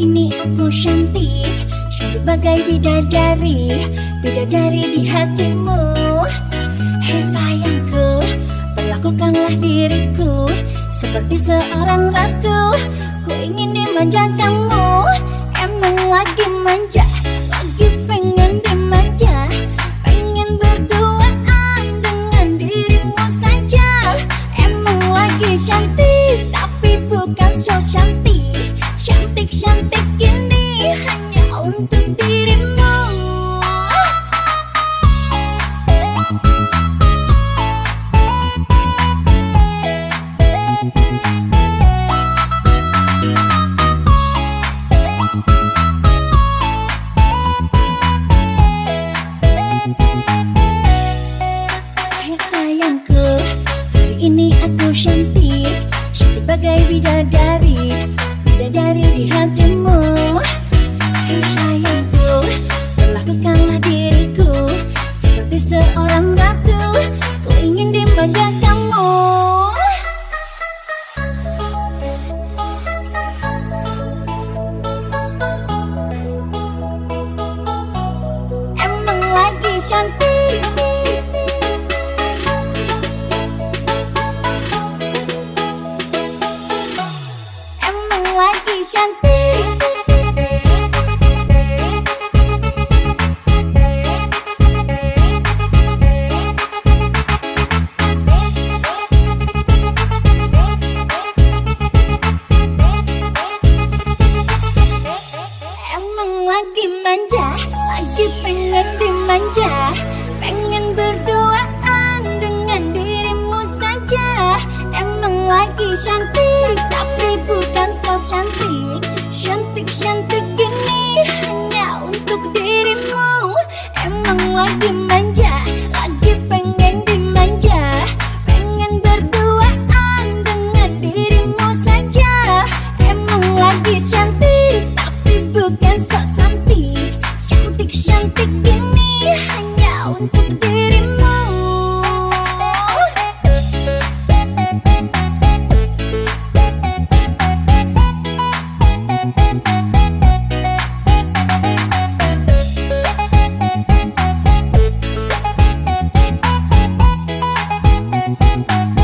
ini aku cantik. Cantik bagai bidadari Bidadari di hatimu. Hei sayangku, perlakukanlah diriku Seperti seorang ratu. Ku ingin dimanja kamu Emang lagi manja Lagi pengen dimanja. Pengen berduaan dengan dirimu saja. Emang lagi cantik Tapi bukan so cantik sayangku, hari ini aku cantik Cantik bagai bidadari Bidadari di hatimu cantik Tapi bukan so cantik. Cantik-cantik gini Hanya untuk dirimu. Emang lagi manja Lagi pengen dimanja. Pengen berduaan Dengan dirimu saja. Emang lagi cantik Tapi bukan so cantik. Cantik-cantik gini Thank